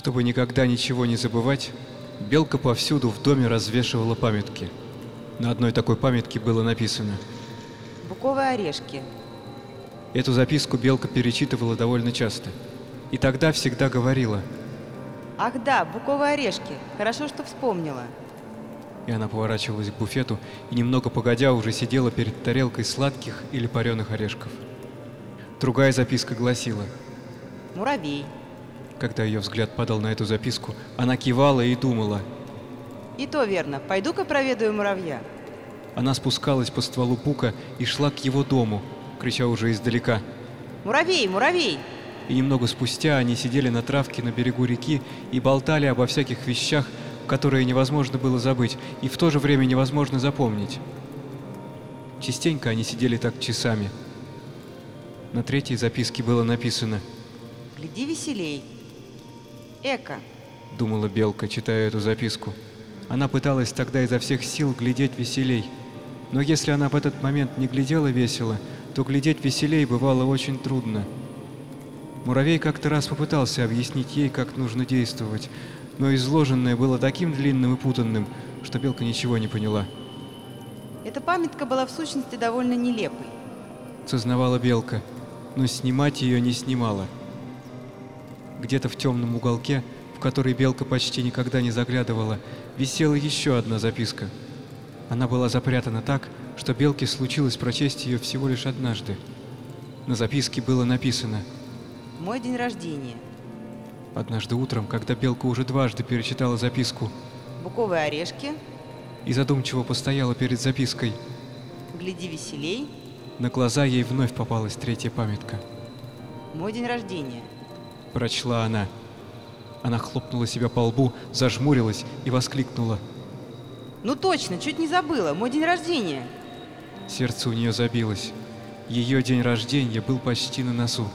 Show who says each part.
Speaker 1: Чтобы никогда ничего не забывать, Белка повсюду в доме развешивала памятки. На одной такой памятке было написано.
Speaker 2: Буковые орешки.
Speaker 1: Эту записку Белка перечитывала довольно часто. И тогда всегда говорила.
Speaker 2: Ах да, буковые орешки. Хорошо, что вспомнила.
Speaker 1: И она поворачивалась к буфету и немного погодя уже сидела перед тарелкой сладких или пареных орешков. Другая записка гласила.
Speaker 2: Муравей.
Speaker 1: Когда ее взгляд падал на эту записку, она кивала и думала.
Speaker 2: И то верно. Пойду-ка проведаю муравья.
Speaker 1: Она спускалась по стволу пука и шла к его дому, крича уже издалека.
Speaker 2: Муравей, муравей!
Speaker 1: И немного спустя они сидели на травке на берегу реки и болтали обо всяких вещах, которые невозможно было забыть и в то же время невозможно запомнить. Частенько они сидели так часами. На третьей записке было написано
Speaker 2: Гляди веселей. Эко.
Speaker 1: думала Белка, читая эту записку. Она пыталась тогда изо всех сил глядеть веселей. Но если она в этот момент не глядела весело, то глядеть веселей бывало очень трудно. Муравей как-то раз попытался объяснить ей, как нужно действовать, но изложенное было таким длинным и путанным, что Белка ничего не поняла.
Speaker 2: Эта памятка была в сущности довольно нелепой.
Speaker 1: Сознавала Белка, но снимать ее не снимала. Где-то в темном уголке, в который Белка почти никогда не заглядывала, висела еще одна записка. Она была запрятана так, что Белке случилось прочесть ее всего лишь однажды. На записке было написано
Speaker 2: Мой день рождения.
Speaker 1: Однажды утром, когда Белка уже дважды перечитала записку
Speaker 2: Буковые орешки.
Speaker 1: и задумчиво постояла перед запиской,
Speaker 2: Гляди веселей.
Speaker 1: на глаза ей вновь попалась третья памятка.
Speaker 2: Мой день рождения.
Speaker 1: Прочла она. Она хлопнула себя по лбу, зажмурилась и воскликнула.
Speaker 2: Ну точно, чуть не забыла. Мой день рождения.
Speaker 1: Сердце у нее забилось. Ее день рождения был почти на носу.